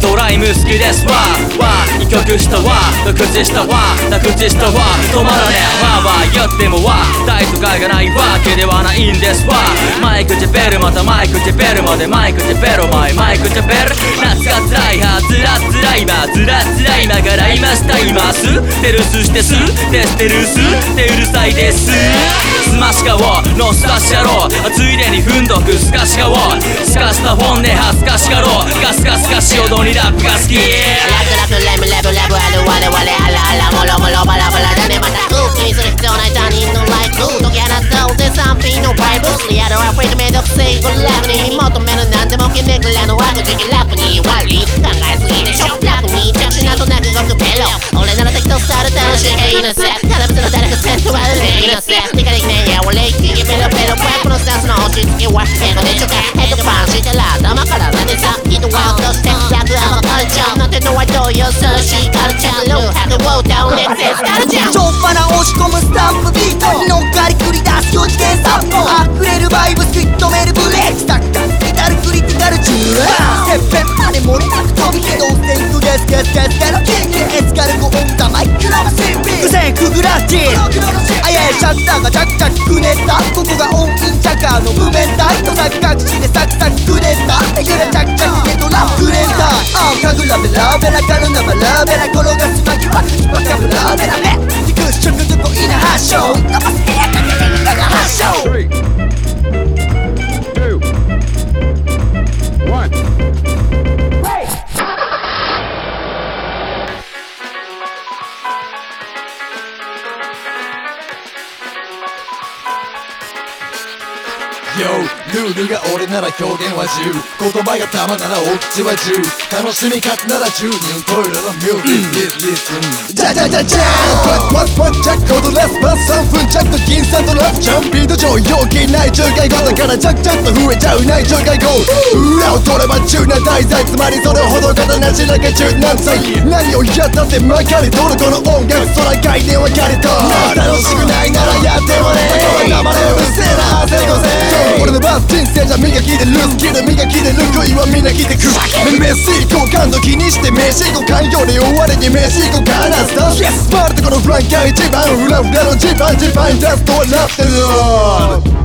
とライム好きですわ。わ二曲下は口下は口下は止まらねえわ。わ言ってもわ。大都会がないわけではないんですわ。マイクチェベルまたマイクチェベルまで。マイクチェベルマイマイクチェベル。夏が辛いはつらつら今つらつら今から今した。今す。テルスしてす。テステルス。ってうるさいです。マシカをのスタシャロー。ついでに踏んどくスカシカをスカした本音恥ずかしかろう。ガスガスガシ踊りラップが好きラクラクレムレブレブある我々あらあらもろもろバラバラだねまた空気にする必要ない他人のライフ解き放ったで賛否のバイブスリアルはフェイクめどくせえこれラブに求めるなんでも気めぐらのワグ時期ラップに悪い考えすぎでしょラップに着信などなく動くペロ俺なら適当スタイル楽しいがいいのさただ別の誰かセントはるでいいのさ理解できねえや俺一気にペロペロバックのスタンスの落ち着きは英語でしょかヘッドパンしてら頭からなでさ人ワークとして楽アマカルチャーなんてのはどういう恐ろしカルチャーローハグウォーダウンエクセスカルチャーちょっぱな押し込むスタンプビートに乗っかり繰り出す4次元散歩溢れるバイブス食い止めるブレーキサッカーペダルクリティカルチューてっぺんまで漏れなく飛びけどセンクゲスゲスゲスゲのキングエスカルゴオンザマイクロのシンビー線くぐらしあややシャッターがチャクチャクくねったここが音韻チャカーの無面体と先隠しでサクサクくねった。めぐらチャクチャクでドラップレンター。ああかぐらべらべらかるなばらべら転が Yo ルールが俺なら表現は自由。言葉が玉ならオチは10楽しみ勝つなら10人トイレのミュージックリスンじゃじゃじゃじゃー。んパッパッパッチャックコードレスパス3分チャック銀さんとラフ。チャンピード上陽気ない10回後だからチャッチャッと増えちゃうない状態後裏を取れば中な大罪。つまりそれほど形なしだけ中何歳何をやったってまかり取るこの音楽そら概念はかりと楽しくないならやってもね黙れうるせえな汗こせ俺のバス人生じゃ磨きでる好きで磨きでる恋はみんな来てく飯行こう感度気にして飯行こう環境で終わりに飯行こうかなスタースパルトこのフランカー一番裏裏のジパンジパンダストはラップ